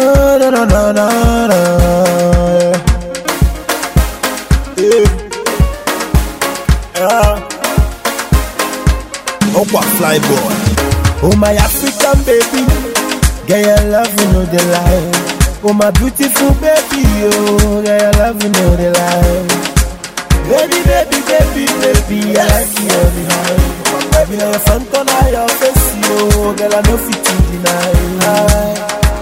Oh, na na na. Yeah. Yeah. Okwa fly boy. Oh my African baby, girl your love you know the lie. Oh my beautiful baby, oh girl your love you know the lie. Baby, baby, baby, baby, I like you every night. Baby, now your front on your face, yo, girl I know fit to deny.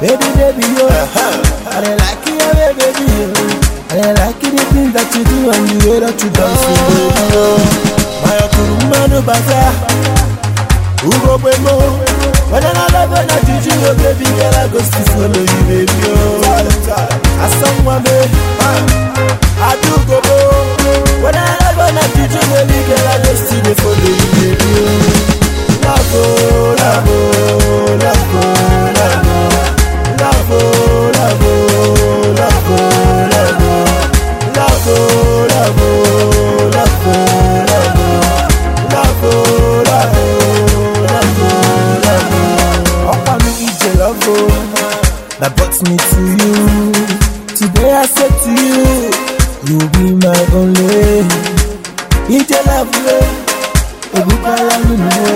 Baby, baby, yo, I like you, yeah, baby, yo. I like the things that you do and the way that you dance, yo, baby, yo. My kuruma no bazaar. Ugo Bemo When I love when I teach you, baby girl, I go still follow you, baby, oh I sang one that brought me to you. Today I said to you, you'll be my only. Ije lafule, egupa lalu nule.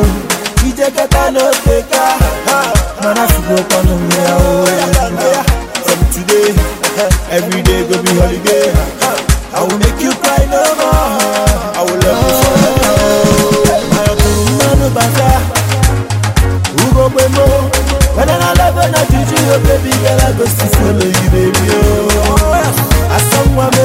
Ije kata no faker. Man I fugo kono mea oya. From today, every day go be holiday. I will make you cry no more. I will love you forever. Ayọ̀kùnrin mọ́nú bàtà, wúgbọ́ pé mo. When I love and I do you, oh, baby girl, I go see follow you, baby. Oh, I saw someone.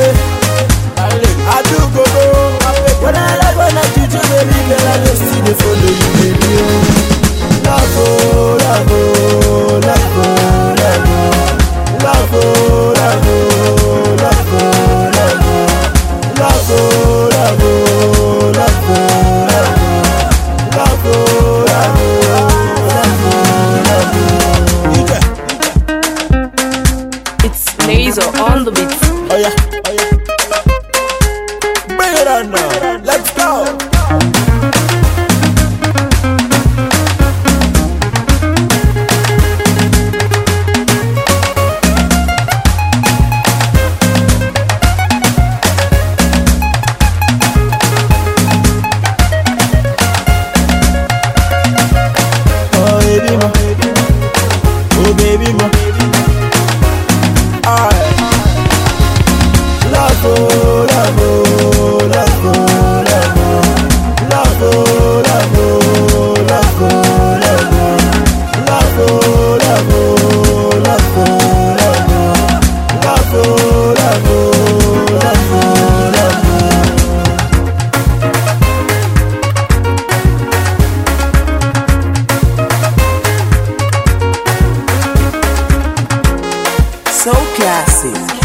These on the beats. Oh yeah. Bring it on now. Let's go. Oh, baby, oh, ma. Oh. Soul Classic.